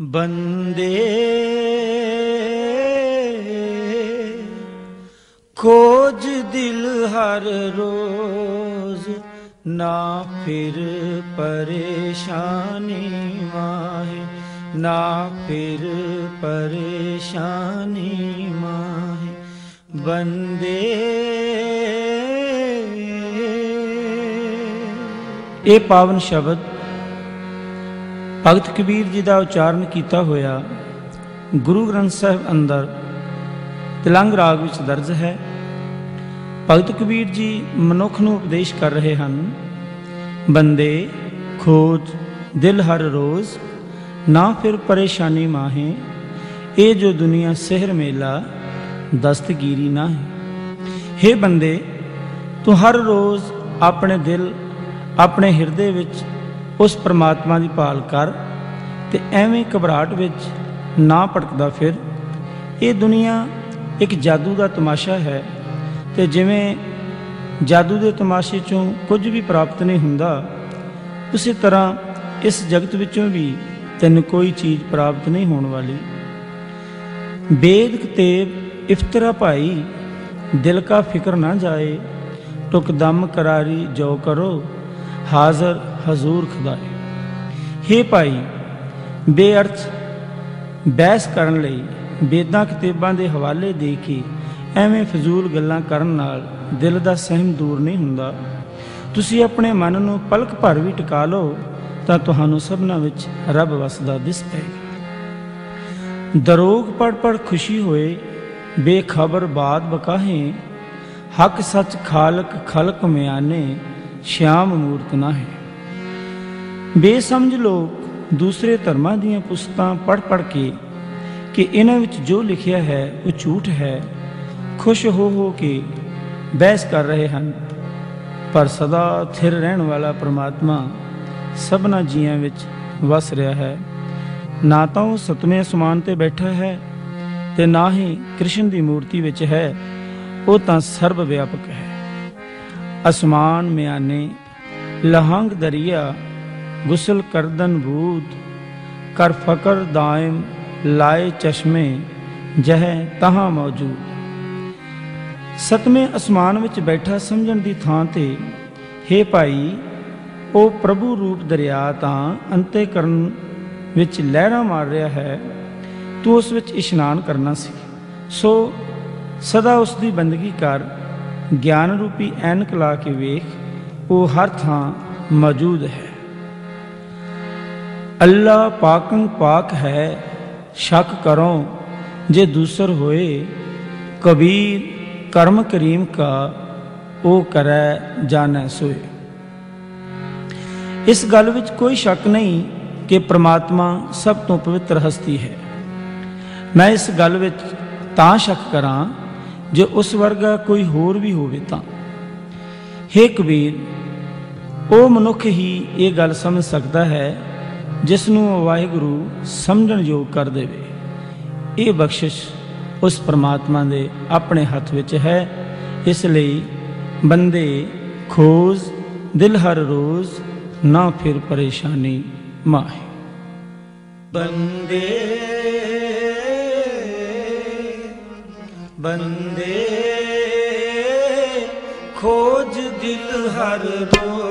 ਬੰਦੇ ਖੋਜ ਦਿਲ ਹਰ ਰੋਜ਼ ਨਾ ਫਿਰ ਪਰੇਸ਼ਾਨੀ ਮਾਹੇ, ਨਾ ਫਿਰ ਪਰੇਸ਼ਾਨੀ ਮਾਹੇ। ਬੰਦੇ ਇਹ ਪਾਵਨ ਸ਼ਬਦ ਭਗਤ ਕਬੀਰ ਜੀ ਦਾ ਉਚਾਰਨ ਕੀਤਾ ਹੋਇਆ ਗੁਰੂ ਗ੍ਰੰਥ ਸਾਹਿਬ ਅੰਦਰ ਤਿਲੰਗ ਰਾਗ ਵਿੱਚ ਦਰਜ ਹੈ। ਭਗਤ ਕਬੀਰ ਜੀ ਮਨੁੱਖ ਨੂੰ ਉਪਦੇਸ਼ ਕਰ ਰਹੇ ਹਨ, ਬੰਦੇ ਖੋਜ ਦਿਲ ਹਰ ਰੋਜ਼, ਨਾ ਫਿਰ ਪਰੇਸ਼ਾਨੀ ਮਾਹੇ, ਇਹ ਜੋ ਦੁਨੀਆ ਸਹਿਰ ਮੇਲਾ, ਦਸਤਗੀਰੀ ਨਾ ਹੈ हे ਬੰਦੇ, ਤੂੰ ਹਰ ਰੋਜ਼ ਆਪਣੇ ਦਿਲ, ਆਪਣੇ ਹਿਰਦੇ ਵਿੱਚ ਉਸ ਪ੍ਰਮਾਤਮਾ ਦੀ ਭਾਲ ਕਰ ਤੇ ਐਵੇਂ ਘਬਰਾਹਟ ਵਿੱਚ ਨਾ ਭਟਕਦਾ ਫਿਰ। ਇਹ ਦੁਨੀਆ ਇੱਕ ਜਾਦੂ ਦਾ ਤਮਾਸ਼ਾ ਹੈ ਤੇ ਜਿਵੇਂ ਜਾਦੂ ਦੇ ਤਮਾਸ਼ੇ ਚੋਂ ਕੁਝ ਵੀ ਪ੍ਰਾਪਤ ਨਹੀਂ ਹੁੰਦਾ, ਉਸੇ ਤਰ੍ਹਾਂ ਇਸ ਜਗਤ ਵਿੱਚੋਂ ਵੀ ਤੈਨੂੰ ਕੋਈ ਚੀਜ਼ ਪ੍ਰਾਪਤ ਨਹੀਂ ਹੋਣ ਵਾਲੀ। ਬੇਦ ਕਤੇਬ, ਇਫਤਰਾ ਭਾਈ, ਦਿਲ ਕਾ ਫਿਕਰ ਨਾ ਜਾਏ, ਟੁਕ ਦਮ ਕਰਾਰੀ ਜੋ ਕਰੋ, ਹਾਜ਼ਰ ਹਜ਼ੂਰ ਖੁਦਾਏ हे ਭਾਈ, ਬੇਅਰਥ ਬਹਿਸ ਕਰਨ ਲਈ ਬੇਦਾਂ ਕਿਤਾਬਾਂ ਦੇ ਹਵਾਲੇ ਦੇ ਕੇ ਐਵੇਂ ਫਜ਼ੂਲ ਗੱਲਾਂ ਕਰਨ ਨਾਲ ਦਿਲ ਦਾ ਸਹਿਮ ਦੂਰ ਨਹੀਂ ਹੁੰਦਾ। ਤੁਸੀਂ ਆਪਣੇ ਮਨ ਨੂੰ ਪਲਕ ਭਰ ਵੀ ਟਿਕਾ ਲਓ ਤਾਂ ਤੁਹਾਨੂੰ ਸਭਨਾ ਵਿੱਚ ਰੱਬ ਵਸਦਾ ਦਿਸ ਪਏਗਾ। ਦਰੋਗ ਪੜ ਪੜ ਖੁਸ਼ੀ ਹੋਏ, ਬੇਖਬਰ ਬਾਤ ਬਕਾਹੇ ਹਕ ਸੱਚ ਖਾਲਕ ਖਲਕ ਮਿਆਨੇ, ਸ਼ਿਆਮ ਮੂਰਤ ਨਾ ਹੈ ਬੇਸਮਝ ਲੋਕ ਦੂਸਰੇ ਧਰਮਾਂ ਦੀਆਂ ਪੁਸਤਕਾਂ ਪੜ੍ਹ ਪੜ੍ਹ ਕੇ ਕਿ ਇਹਨਾਂ ਵਿੱਚ ਜੋ ਲਿਖਿਆ ਹੈ ਉਹ ਝੂਠ ਹੈ। ਖੁਸ਼ ਹੋ ਹੋ ਕੇ ਬਹਿਸ ਕਰ ਰਹੇ ਹਨ। ਪਰ ਸਦਾ ਥਿਰ ਰਹਿਣ ਵਾਲਾ ਪ੍ਰਮਾਤਮਾ ਸਭਨਾ ਜੀਆਂ ਵਿੱਚ ਵਸ ਰਿਹਾ ਹੈ। ਨਾ ਤਾਂ ਉਹ ਸਤਵੇਂ ਅਸਮਾਨ ਤੇ ਬੈਠਾ ਹੈ ਤੇ ਨਾ ਹੀ ਕ੍ਰਿਸ਼ਨ ਦੀ ਮੂਰਤੀ ਵਿੱਚ ਹੈ। ਉਹ ਤਾਂ ਸਰਬ ਵਿਆਪਕ ਹੈ। ਅਸਮਾਨ ਮਿਆਨੇ ਲਹੰਗ ਦਰਿਆ ਗੁਸਲ ਕਰਦਨ ਬੂਦ, ਕਰ ਫਕਰ ਦਾਇਮ ਲਾਏ ਚਸ਼ਮੇ, ਜਹ ਤਹਾਂ ਮੌਜੂਦ। ਸਤਵੇਂ ਅਸਮਾਨ ਵਿੱਚ ਬੈਠਾ ਸਮਝਣ ਦੀ ਥਾਂ ਤੇ, ਹੇ ਭਾਈ ਉਹ ਪ੍ਰਭੂ ਰੂਪ ਦਰਿਆ ਤਾਂ ਅੰਤੇ ਕਰਨ ਵਿੱਚ ਲਹਿਰਾਂ ਮਾਰ ਰਿਹਾ ਹੈ, ਤੂੰ ਉਸ ਵਿੱਚ ਇਸ਼ਨਾਨ ਕਰਨਾ ਸੀ। ਸੋ ਸਦਾ ਉਸ ਦੀ ਬੰਦਗੀ ਕਰ, ਗਿਆਨ ਰੂਪੀ ਐਨਕ ਲਾ ਕੇ ਵੇਖ ਉਹ ਹਰ ਥਾਂ ਮੌਜੂਦ ਹੈ। ਅੱਲਾ ਪਾਕੰ ਪਾਕ ਹੈ, ਸ਼ੱਕ ਕਰੋ ਜੇ ਦੂਸਰ ਹੋਏ, ਕਬੀਰ ਕਰਮ ਕਰੀਮ ਕਾ ਉਹ ਕਰੈ ਜਾਣੈ ਸੋਏ। ਇਸ ਗੱਲ ਵਿੱਚ ਕੋਈ ਸ਼ੱਕ ਨਹੀਂ ਕਿ ਪ੍ਰਮਾਤਮਾ ਸਭ ਤੋਂ ਪਵਿੱਤਰ ਹਸਤੀ ਹੈ। ਮੈਂ ਇਸ ਗੱਲ ਵਿੱਚ ਤਾਂ ਸ਼ੱਕ ਕਰਾਂ ਜੇ ਉਸ ਵਰਗਾ ਕੋਈ ਹੋਰ ਵੀ ਹੋਵੇ ਤਾਂ। ਹੇ ਕਬੀਰ, ਉਹ ਮਨੁੱਖ ਹੀ ਇਹ ਗੱਲ ਸਮਝ ਸਕਦਾ ਹੈ ਜਿਸ ਨੂੰ ਵਾਹਿਗੁਰੂ ਸਮਝਣ ਯੋਗ ਕਰ ਦੇਵੇ। ਇਹ ਬਖਸ਼ਿਸ਼ ਉਸ ਪ੍ਰਮਾਤਮਾ ਦੇ ਆਪਣੇ ਹੱਥ ਵਿੱਚ ਹੈ। ਇਸ ਲਈ ਬੰਦੇ ਖੋਜ, ਦਿਲ ਹਰ ਰੋਜ਼, ਨਾ ਫਿਰ ਪਰੇਸ਼ਾਨੀ ਮਾਹੇ। ਬੰਦੇ ਬੰਦੇ ਖੋਜ ਦਿਲ ਹਰ ਰੋਜ਼।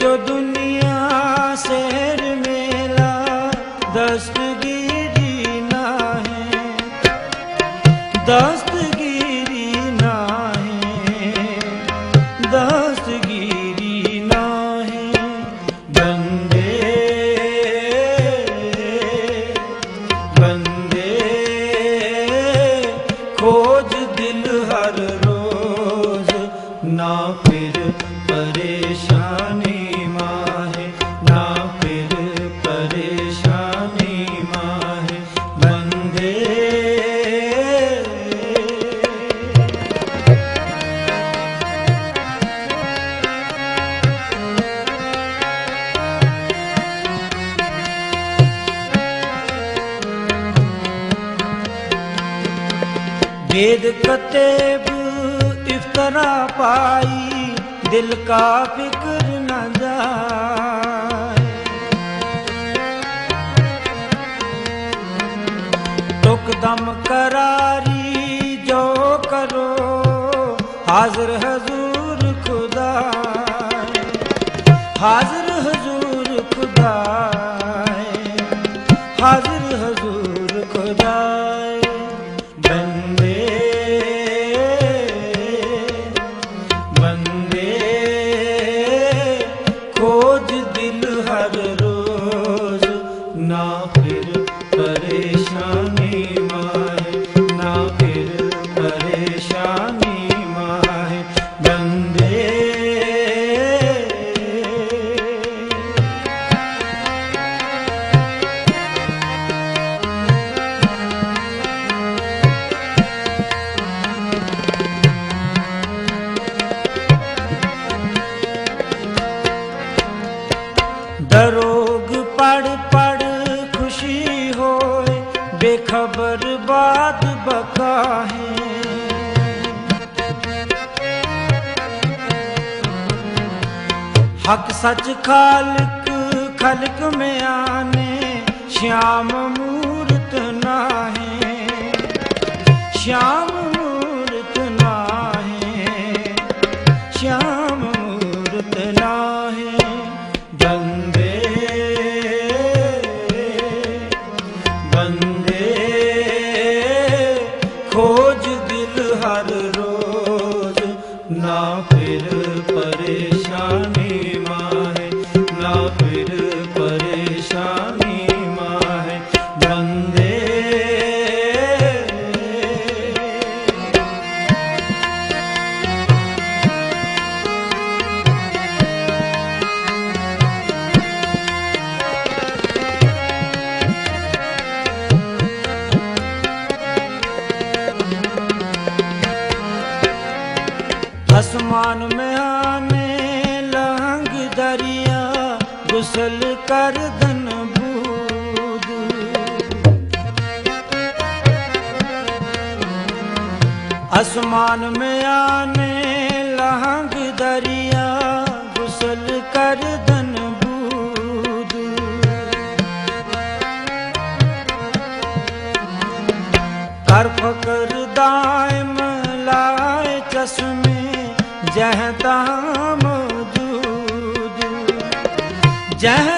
जो दुनिया शहर मेला दस्तगिरी ना है दस्तगिरी ना है दस्तगिरी वेद कतेब इफ्तरा पाई दिल का फिक्र न जाए तुक दम करारी जो करो हाजिर हजूर खुदा हाजिर हजूर ना हक सच खालक खलक में आने श्याम मूर्त ना है श्याम ਦਰਿਆ ਗੁਸਲ ਕਰ ਦਨ ਬੂਦ ਅਸਮਾਨ ਮੇ ਆਨੇ ਲਹੰਗ ਦਰਿਆ ਗੁਸਲ ਕਰ ਦਨ ਬੂਦ ਕਰ ਫਕਰ ਦਾਇਮ ਲਾਏ ਚਸ਼ਮੇ ਜਹਾਂ ਤਾਂ जा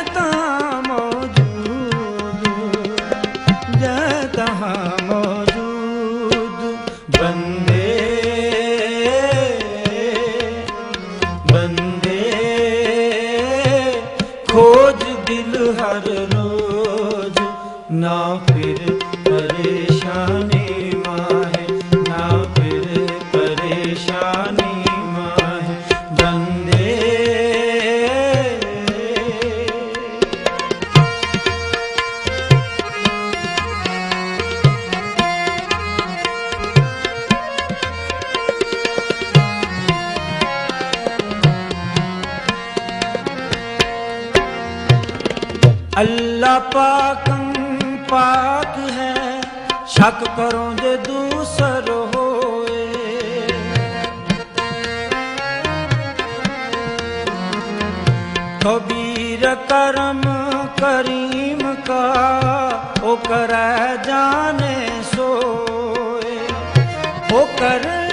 ਪਾਕ ਹੈ, ਸ਼ੱਕ ਕਰੋ ਜੇ ਦੂਸਰ ਹੋਏ। ਕਬੀਰ ਕਰਮ ਕਰੀਮ ਕਾ, ਉਹ ਕਰੈ ਜਾਣੇ ਸੋਏ। ਉਹ ਕਰੈ